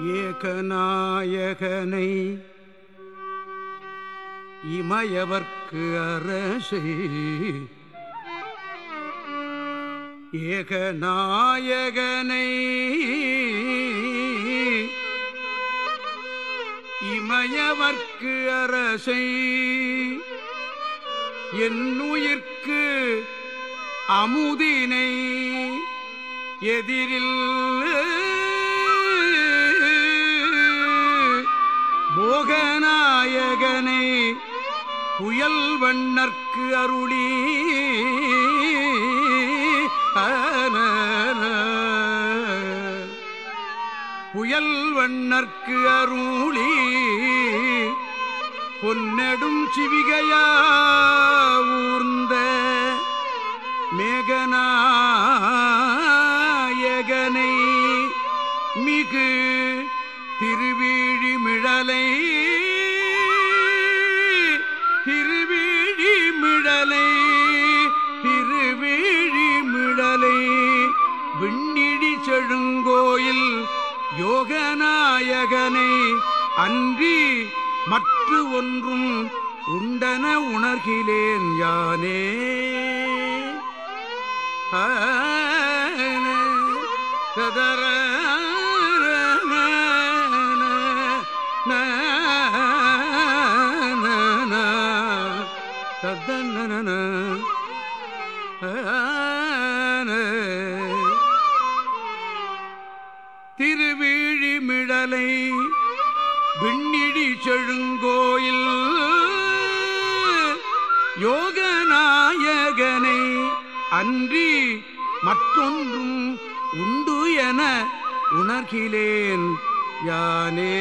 ஏகநாயகனை இமயவர்க்கு அரசை. ஏகநாயகனை இமயவர்க்கு அரசை. என்னுயிர்க்கு அமுதினை எதிரில் யோகநாயகனை புயல் வண்ணர்க்கு அருளி. புயல் வண்ணர்க்கு அருளி. பொன்னெடும் சிவிகையா ஊர்ந்த மேகநாயகனை மிகு திருவிழிமிழலை திருவிழிமிழலை திருவிழிமிழலை விண்ணிடி செழுங்கோயில் யோகநாயகனை அன்றி மற்ற ஒன்றும் உண்டன உணர்கிலேன் யானே ததர தத்தன திருவிழிமிழலை விண்ணிடி செழுங்கோயில் யோகநாயகனை அன்றி மற்றொன்றும் உண்டு என உணர்கிலேன் யானே.